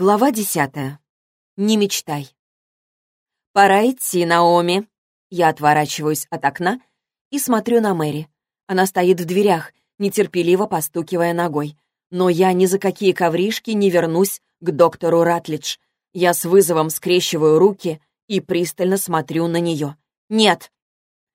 Глава десятая. Не мечтай. «Пора идти, Наоми». Я отворачиваюсь от окна и смотрю на Мэри. Она стоит в дверях, нетерпеливо постукивая ногой. Но я ни за какие ковришки не вернусь к доктору Ратлидж. Я с вызовом скрещиваю руки и пристально смотрю на нее. «Нет!»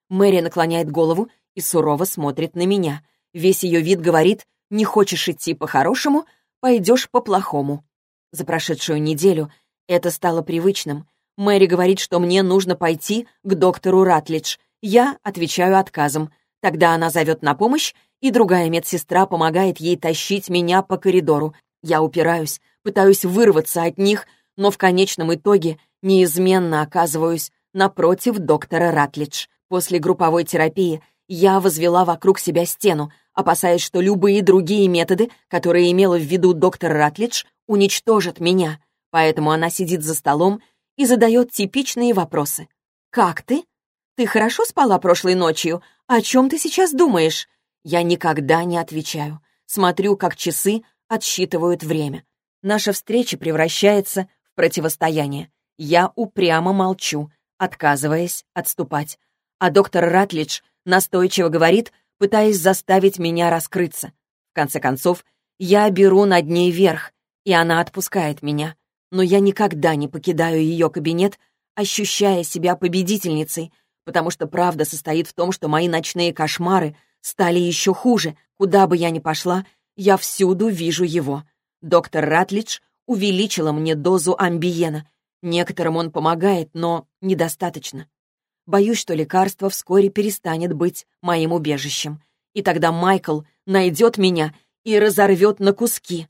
Мэри наклоняет голову и сурово смотрит на меня. Весь ее вид говорит, не хочешь идти по-хорошему, пойдешь по-плохому. За прошедшую неделю это стало привычным. Мэри говорит, что мне нужно пойти к доктору Ратлидж. Я отвечаю отказом. Тогда она зовет на помощь, и другая медсестра помогает ей тащить меня по коридору. Я упираюсь, пытаюсь вырваться от них, но в конечном итоге неизменно оказываюсь напротив доктора Ратлидж. После групповой терапии я возвела вокруг себя стену, опасаясь, что любые другие методы, которые имела в виду доктор Ратлидж, уничтожат меня. Поэтому она сидит за столом и задает типичные вопросы. «Как ты? Ты хорошо спала прошлой ночью? О чем ты сейчас думаешь?» Я никогда не отвечаю. Смотрю, как часы отсчитывают время. Наша встреча превращается в противостояние. Я упрямо молчу, отказываясь отступать. А доктор Ратлидж настойчиво говорит, пытаясь заставить меня раскрыться. В конце концов, я беру над ней верх, и она отпускает меня. Но я никогда не покидаю ее кабинет, ощущая себя победительницей, потому что правда состоит в том, что мои ночные кошмары стали еще хуже. Куда бы я ни пошла, я всюду вижу его. Доктор Ратлидж увеличила мне дозу амбиена. Некоторым он помогает, но недостаточно. Боюсь, что лекарство вскоре перестанет быть моим убежищем. И тогда Майкл найдет меня и разорвет на куски.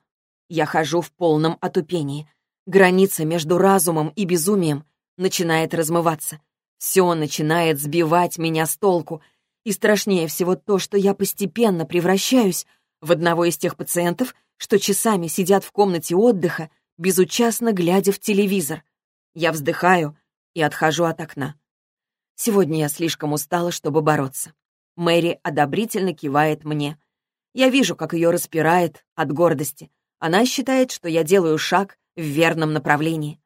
Я хожу в полном отупении. Граница между разумом и безумием начинает размываться. Все начинает сбивать меня с толку. И страшнее всего то, что я постепенно превращаюсь в одного из тех пациентов, что часами сидят в комнате отдыха, безучастно глядя в телевизор. Я вздыхаю и отхожу от окна. Сегодня я слишком устала, чтобы бороться. Мэри одобрительно кивает мне. Я вижу, как ее распирает от гордости. Она считает, что я делаю шаг в верном направлении.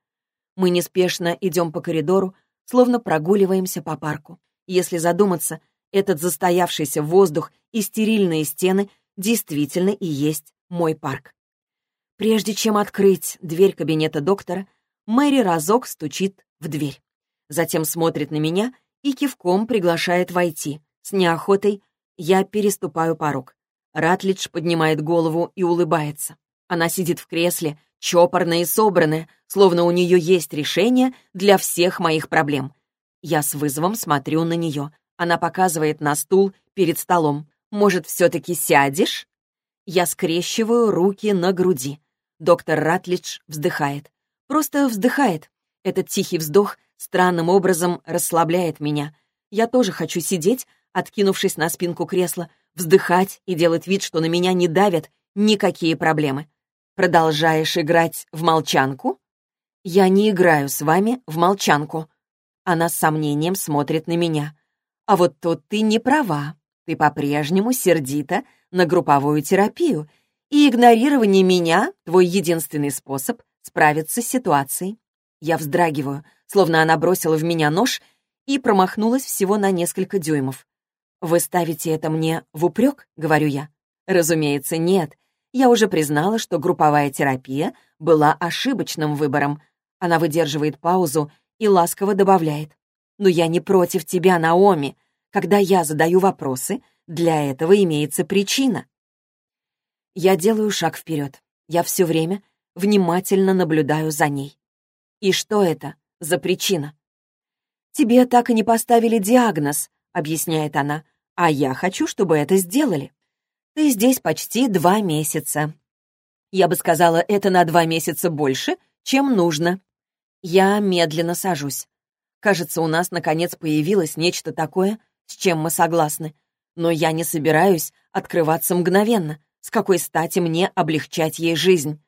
Мы неспешно идем по коридору, словно прогуливаемся по парку. Если задуматься, этот застоявшийся воздух и стерильные стены действительно и есть мой парк. Прежде чем открыть дверь кабинета доктора, Мэри разок стучит в дверь. Затем смотрит на меня и кивком приглашает войти. С неохотой я переступаю порог. Ратлидж поднимает голову и улыбается. Она сидит в кресле, чопорная и собранная, словно у нее есть решение для всех моих проблем. Я с вызовом смотрю на нее. Она показывает на стул перед столом. «Может, все-таки сядешь?» Я скрещиваю руки на груди. Доктор Ратлидж вздыхает. Просто вздыхает. Этот тихий вздох странным образом расслабляет меня. Я тоже хочу сидеть, откинувшись на спинку кресла, вздыхать и делать вид, что на меня не давят никакие проблемы. Продолжаешь играть в молчанку? Я не играю с вами в молчанку. Она с сомнением смотрит на меня. А вот тут ты не права. Ты по-прежнему сердита на групповую терапию, и игнорирование меня — твой единственный способ справиться с ситуацией. Я вздрагиваю, словно она бросила в меня нож и промахнулась всего на несколько дюймов. «Вы ставите это мне в упрек?» — говорю я. «Разумеется, нет. Я уже признала, что групповая терапия была ошибочным выбором». Она выдерживает паузу и ласково добавляет. «Но я не против тебя, Наоми. Когда я задаю вопросы, для этого имеется причина». Я делаю шаг вперед. Я все время внимательно наблюдаю за ней. И что это за причина? «Тебе так и не поставили диагноз», — объясняет она, «а я хочу, чтобы это сделали. Ты здесь почти два месяца. Я бы сказала, это на два месяца больше, чем нужно». Я медленно сажусь. Кажется, у нас, наконец, появилось нечто такое, с чем мы согласны. Но я не собираюсь открываться мгновенно. С какой стати мне облегчать ей жизнь?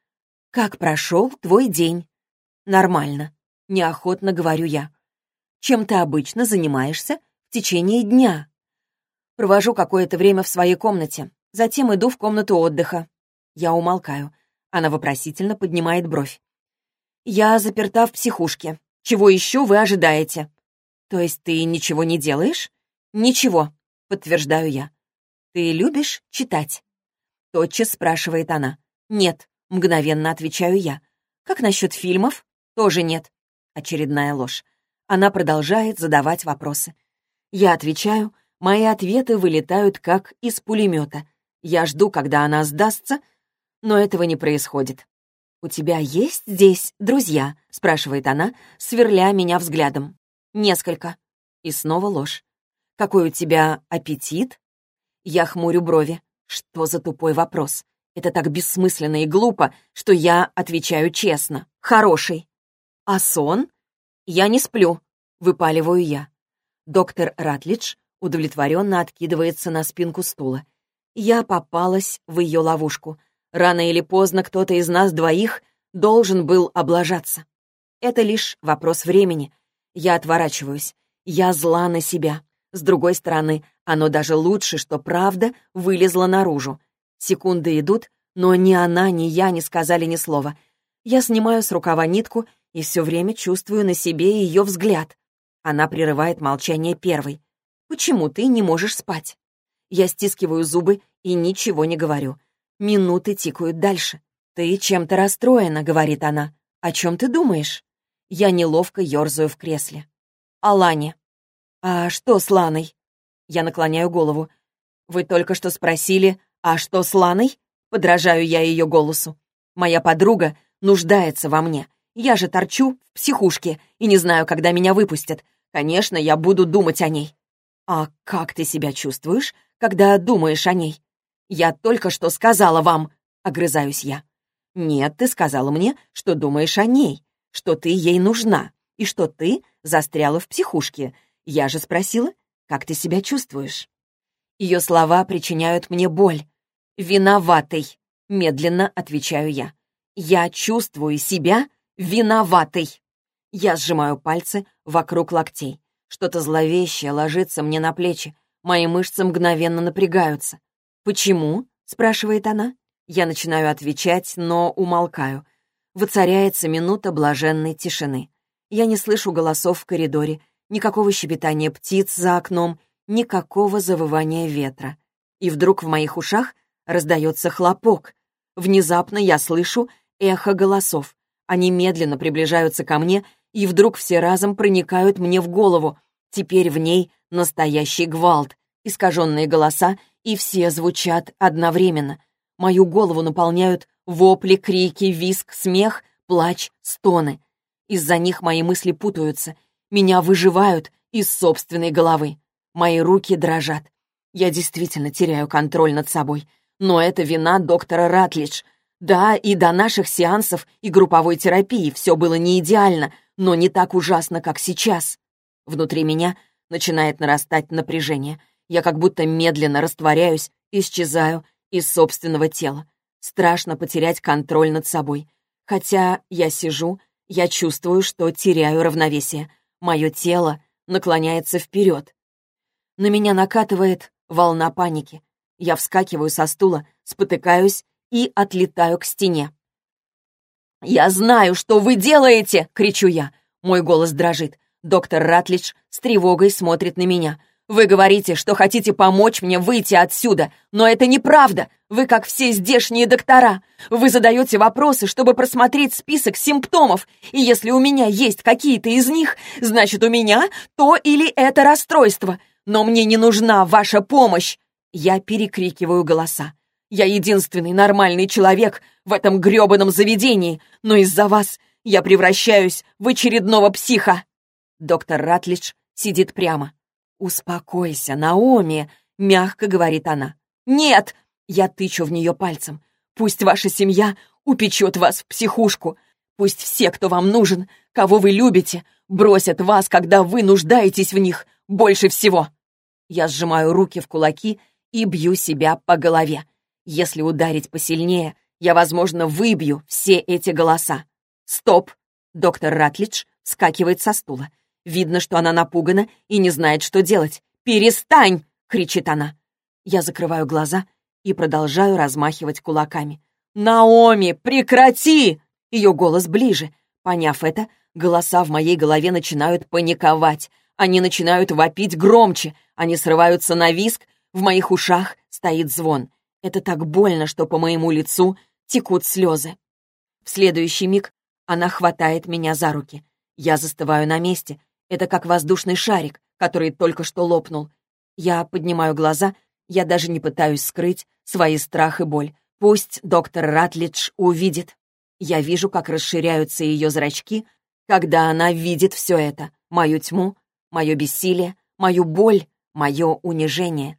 «Как прошел твой день?» «Нормально», — неохотно говорю я. «Чем ты обычно занимаешься в течение дня?» Провожу какое-то время в своей комнате, затем иду в комнату отдыха. Я умолкаю. Она вопросительно поднимает бровь. «Я заперта в психушке. Чего еще вы ожидаете?» «То есть ты ничего не делаешь?» «Ничего», — подтверждаю я. «Ты любишь читать?» Тотчас спрашивает она. «Нет», — мгновенно отвечаю я. «Как насчет фильмов?» «Тоже нет». Очередная ложь. Она продолжает задавать вопросы. Я отвечаю, мои ответы вылетают как из пулемета. Я жду, когда она сдастся, но этого не происходит. «У тебя есть здесь друзья?» — спрашивает она, сверля меня взглядом. «Несколько». И снова ложь. «Какой у тебя аппетит?» Я хмурю брови. Что за тупой вопрос? Это так бессмысленно и глупо, что я отвечаю честно. Хороший. А сон? Я не сплю. Выпаливаю я. Доктор Ратлидж удовлетворенно откидывается на спинку стула. Я попалась в ее ловушку. Рано или поздно кто-то из нас двоих должен был облажаться. Это лишь вопрос времени. Я отворачиваюсь. Я зла на себя. С другой стороны, оно даже лучше, что правда вылезла наружу. Секунды идут, но ни она, ни я не сказали ни слова. Я снимаю с рукава нитку и все время чувствую на себе ее взгляд. Она прерывает молчание первой. «Почему ты не можешь спать?» Я стискиваю зубы и ничего не говорю. Минуты тикают дальше. «Ты чем-то расстроена», — говорит она. «О чем ты думаешь?» Я неловко ерзаю в кресле. «О Лане». «А что с Ланой?» Я наклоняю голову. «Вы только что спросили, а что с Ланой?» Подражаю я ее голосу. «Моя подруга нуждается во мне. Я же торчу в психушке и не знаю, когда меня выпустят. Конечно, я буду думать о ней». «А как ты себя чувствуешь, когда думаешь о ней?» «Я только что сказала вам», — огрызаюсь я. «Нет, ты сказала мне, что думаешь о ней, что ты ей нужна, и что ты застряла в психушке, я же спросила, как ты себя чувствуешь? Ее слова причиняют мне боль. «Виноватый», — медленно отвечаю я. «Я чувствую себя виноватой». Я сжимаю пальцы вокруг локтей. Что-то зловещее ложится мне на плечи. Мои мышцы мгновенно напрягаются. «Почему?» — спрашивает она. Я начинаю отвечать, но умолкаю. Воцаряется минута блаженной тишины. Я не слышу голосов в коридоре, никакого щебетания птиц за окном, никакого завывания ветра. И вдруг в моих ушах раздается хлопок. Внезапно я слышу эхо голосов. Они медленно приближаются ко мне, и вдруг все разом проникают мне в голову. Теперь в ней настоящий гвалт, искаженные голоса, и все звучат одновременно. Мою голову наполняют вопли, крики, виск, смех, плач, стоны. Из-за них мои мысли путаются — меня выживают из собственной головы. Мои руки дрожат. Я действительно теряю контроль над собой. Но это вина доктора Ратлидж. Да, и до наших сеансов и групповой терапии все было не идеально, но не так ужасно, как сейчас. Внутри меня начинает нарастать напряжение. Я как будто медленно растворяюсь, исчезаю из собственного тела. Страшно потерять контроль над собой. Хотя я сижу, я чувствую, что теряю равновесие. Мое тело наклоняется вперед. На меня накатывает волна паники. Я вскакиваю со стула, спотыкаюсь и отлетаю к стене. «Я знаю, что вы делаете!» — кричу я. Мой голос дрожит. Доктор Ратлидж с тревогой смотрит на меня. Вы говорите, что хотите помочь мне выйти отсюда, но это неправда. Вы как все здешние доктора. Вы задаете вопросы, чтобы просмотреть список симптомов, и если у меня есть какие-то из них, значит, у меня то или это расстройство. Но мне не нужна ваша помощь. Я перекрикиваю голоса. Я единственный нормальный человек в этом грёбаном заведении, но из-за вас я превращаюсь в очередного психа. Доктор Ратлидж сидит прямо. «Успокойся, Наоми», — мягко говорит она. «Нет!» — я тычу в нее пальцем. «Пусть ваша семья упечет вас в психушку. Пусть все, кто вам нужен, кого вы любите, бросят вас, когда вы нуждаетесь в них больше всего». Я сжимаю руки в кулаки и бью себя по голове. Если ударить посильнее, я, возможно, выбью все эти голоса. «Стоп!» — доктор Ратлидж скакивает со стула. Видно, что она напугана и не знает, что делать. «Перестань!» — кричит она. Я закрываю глаза и продолжаю размахивать кулаками. «Наоми, прекрати!» Ее голос ближе. Поняв это, голоса в моей голове начинают паниковать. Они начинают вопить громче. Они срываются на виск. В моих ушах стоит звон. Это так больно, что по моему лицу текут слезы. В следующий миг она хватает меня за руки. Я застываю на месте. Это как воздушный шарик, который только что лопнул. Я поднимаю глаза, я даже не пытаюсь скрыть свои страх и боль. Пусть доктор Ратлидж увидит. Я вижу, как расширяются ее зрачки, когда она видит все это. Мою тьму, мое бессилие, мою боль, мое унижение.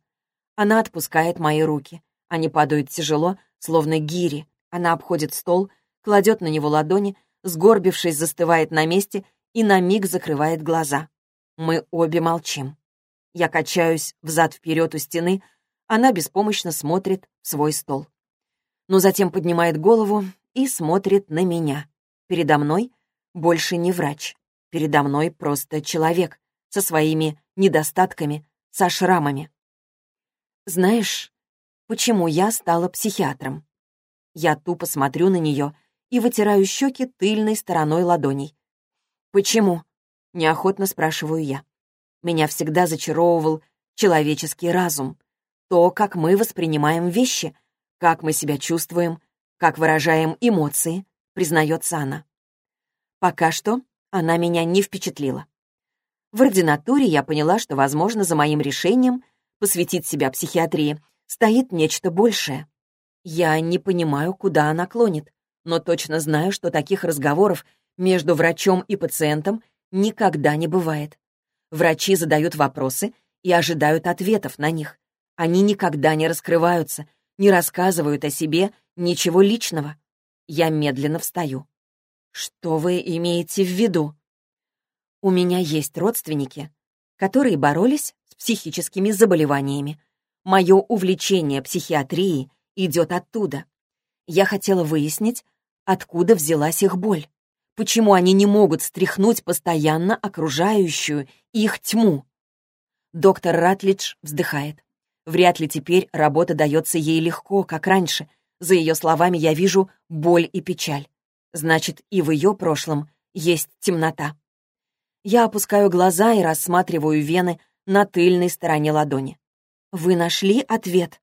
Она отпускает мои руки. Они падают тяжело, словно гири. Она обходит стол, кладет на него ладони, сгорбившись, застывает на месте и на миг закрывает глаза. Мы обе молчим. Я качаюсь взад-вперед у стены, она беспомощно смотрит в свой стол. Но затем поднимает голову и смотрит на меня. Передо мной больше не врач. Передо мной просто человек со своими недостатками, со шрамами. Знаешь, почему я стала психиатром? Я тупо смотрю на нее и вытираю щеки тыльной стороной ладоней. «Почему?» — неохотно спрашиваю я. Меня всегда зачаровывал человеческий разум. То, как мы воспринимаем вещи, как мы себя чувствуем, как выражаем эмоции, признается она. Пока что она меня не впечатлила. В ординатуре я поняла, что, возможно, за моим решением посвятить себя психиатрии стоит нечто большее. Я не понимаю, куда она клонит, но точно знаю, что таких разговоров между врачом и пациентом никогда не бывает. Врачи задают вопросы и ожидают ответов на них. Они никогда не раскрываются, не рассказывают о себе ничего личного. Я медленно встаю. Что вы имеете в виду? У меня есть родственники, которые боролись с психическими заболеваниями. Мое увлечение психиатрией идет оттуда. Я хотела выяснить, откуда взялась их боль. Почему они не могут стряхнуть постоянно окружающую их тьму? Доктор Ратлидж вздыхает. Вряд ли теперь работа дается ей легко, как раньше. За ее словами я вижу боль и печаль. Значит, и в ее прошлом есть темнота. Я опускаю глаза и рассматриваю вены на тыльной стороне ладони. «Вы нашли ответ?»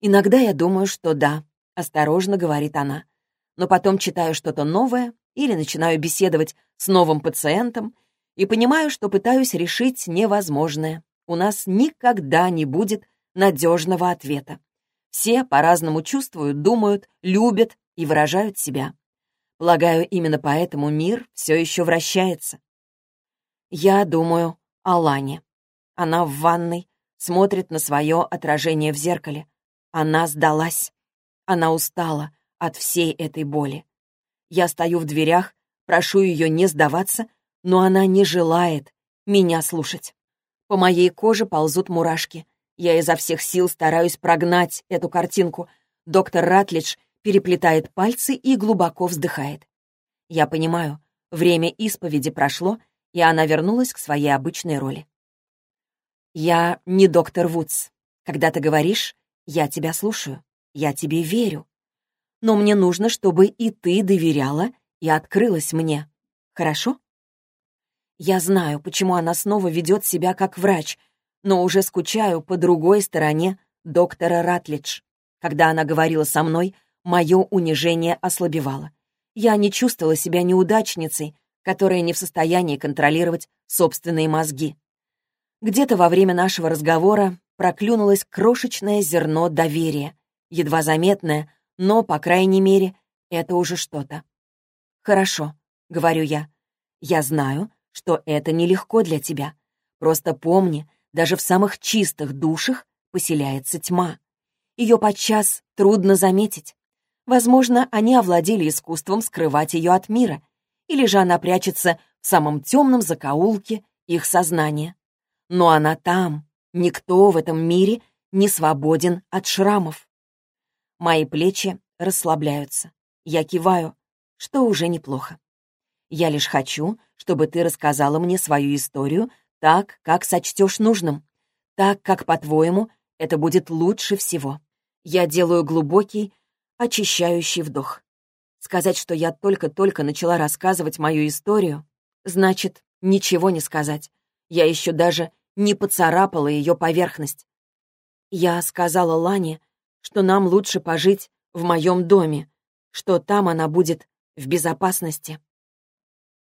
«Иногда я думаю, что да», — осторожно говорит она. Но потом читаю что-то новое или начинаю беседовать с новым пациентом и понимаю, что пытаюсь решить невозможное. У нас никогда не будет надежного ответа. Все по-разному чувствуют, думают, любят и выражают себя. Полагаю, именно поэтому мир все еще вращается. Я думаю о Лане. Она в ванной, смотрит на свое отражение в зеркале. Она сдалась. Она устала от всей этой боли. Я стою в дверях, прошу ее не сдаваться, но она не желает меня слушать. По моей коже ползут мурашки. Я изо всех сил стараюсь прогнать эту картинку. Доктор Ратлидж переплетает пальцы и глубоко вздыхает. Я понимаю, время исповеди прошло, и она вернулась к своей обычной роли. «Я не доктор Вудс. Когда ты говоришь, я тебя слушаю, я тебе верю но мне нужно, чтобы и ты доверяла и открылась мне. Хорошо? Я знаю, почему она снова ведет себя как врач, но уже скучаю по другой стороне доктора Ратлидж. Когда она говорила со мной, мое унижение ослабевало. Я не чувствовала себя неудачницей, которая не в состоянии контролировать собственные мозги. Где-то во время нашего разговора проклюнулось крошечное зерно доверия, едва заметное, но, по крайней мере, это уже что-то. «Хорошо», — говорю я. «Я знаю, что это нелегко для тебя. Просто помни, даже в самых чистых душах поселяется тьма. Ее подчас трудно заметить. Возможно, они овладели искусством скрывать ее от мира, или же она прячется в самом темном закоулке их сознания. Но она там. Никто в этом мире не свободен от шрамов. Мои плечи расслабляются. Я киваю, что уже неплохо. Я лишь хочу, чтобы ты рассказала мне свою историю так, как сочтешь нужным, так, как, по-твоему, это будет лучше всего. Я делаю глубокий, очищающий вдох. Сказать, что я только-только начала рассказывать мою историю, значит, ничего не сказать. Я еще даже не поцарапала ее поверхность. Я сказала Лане, что нам лучше пожить в моем доме, что там она будет в безопасности.